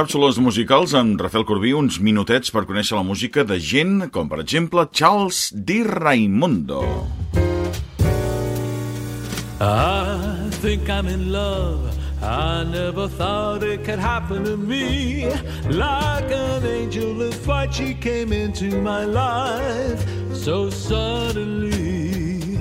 càpsules musicals amb Rafael Corbí uns minutets per conèixer la música de gent com, per exemple, Charles Di Raimundo. I think I'm in love. I never thought it could happen to me. Like an angel in flight, she came into my life so suddenly.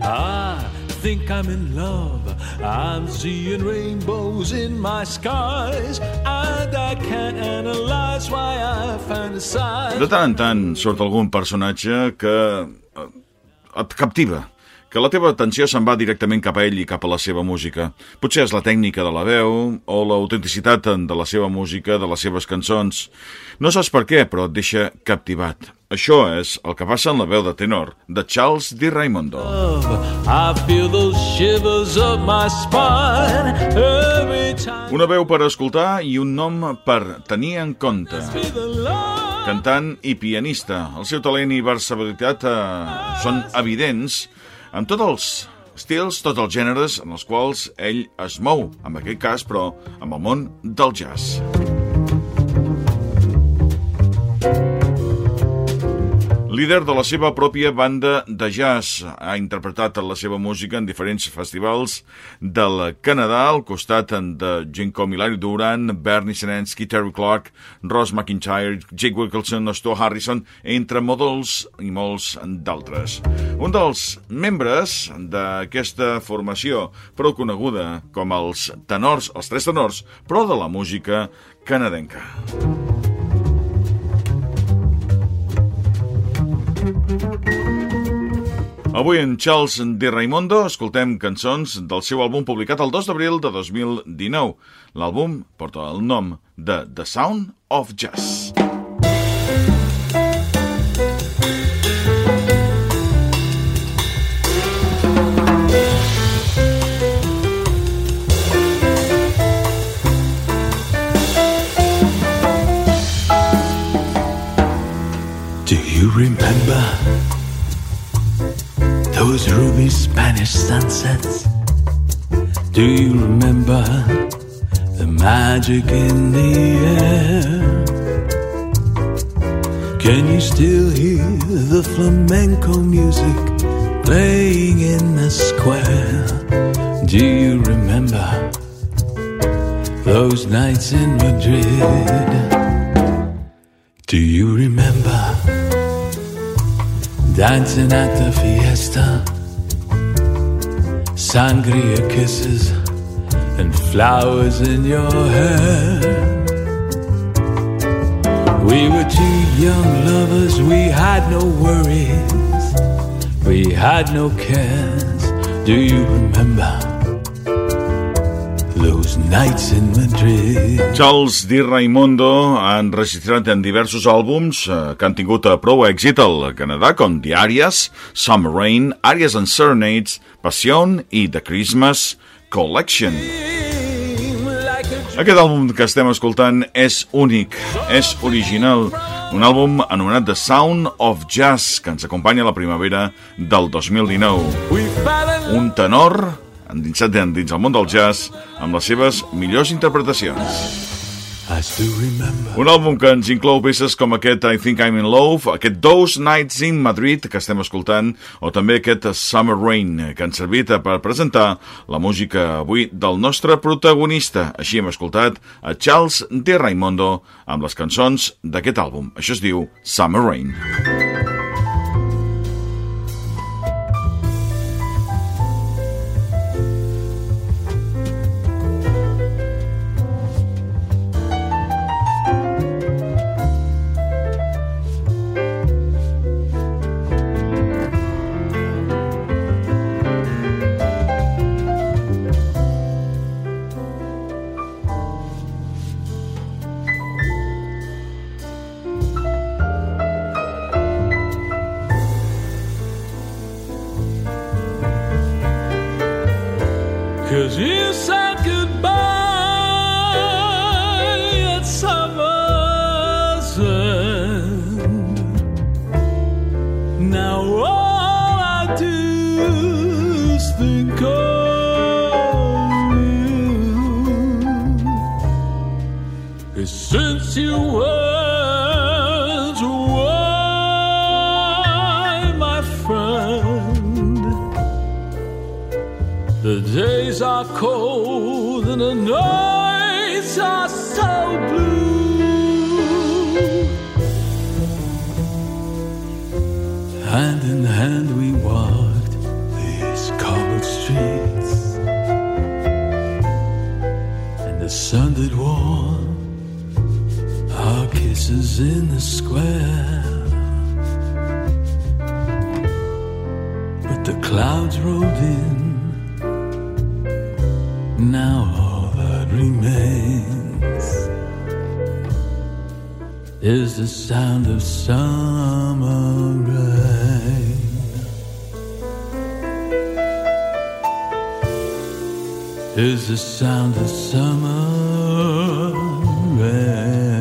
I think I'm in love. I'm seeing rainbows in my skies, and I can't analyze why I fantasize. De tant en tant surt algun personatge que eh, et captiva, que la teva atenció se'n va directament cap a ell i cap a la seva música. Potser és la tècnica de la veu o l'autenticitat de la seva música, de les seves cançons. No saps per què, però et deixa captivat. Això és el que passa en la veu de tenor de Charles Di Raimondo. Una veu per escoltar i un nom per tenir en compte. Cantant i pianista. El seu talent i versatilitat eh, són evidents en tots els estils, tots els gèneres en els quals ell es mou, en aquest cas, però, amb el món del jazz. Líder de la seva pròpia banda de jazz, ha interpretat la seva música en diferents festivals del Canadà, al costat de gent com Hilary Duran, Bernie Senensky, Terry Clark, Ross McIntyre, Jake Wilkinson, Stu Harrison, entre models i molts d'altres. Un dels membres d'aquesta formació, prou coneguda com els tenors, els tres tenors, però de la música canadenca. Avui en Charles Di Raimondo escoltem cançons del seu àlbum publicat el 2 d'abril de 2019. L'àlbum porta el nom de The Sound of Jazz. Ruby Spanish sunsets? Do you remember the magic in the air? Can you still hear the flamenco music playing in the square? Do you remember those nights in Madrid? Do you remember dancing at the fiesta? Sangria kisses and flowers in your hair. We were two young lovers, we had no worries, we had no cares. Do you remember those nights in Madrid? Charles Di Raimondo ha enregistrat en diversos àlbums eh, que han tingut eh, prou èxit al Canadà, com Arias, Summer Rain, Arias and Serenades, Passion i The Christmas Collection. Aquest àlbum que estem escoltant és únic, és original, un àlbum anomenat The Sound of Jazz, que ens acompanya a la primavera del 2019. We fell in Un tenor endinsat dins el món del jazz amb les seves millors interpretacions. Un àlbum que ens inclou peces com aquest I Think I'm in Love, aquest Those Nights in Madrid que estem escoltant, o també aquest Summer Rain que han servit per presentar la música avui del nostre protagonista. Així hem escoltat a Charles de Raimondo amb les cançons d'aquest àlbum. Això es diu Summer Rain. Cause you said goodbye at summer's end. Now all I do is think of you. since you went are cold and the nights are so blue. Hand in hand we walked these cobbled streets, and the sun did warm our kisses in the square. But the clouds rolled in. Now all that remains is the sound of summer rain. Is the sound of summer rain.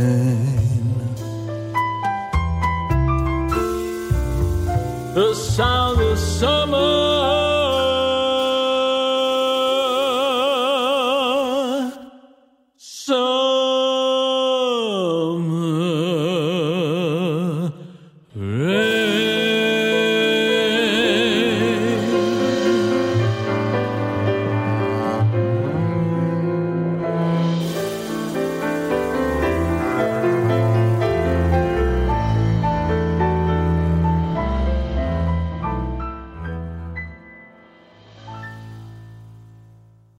The sound of summer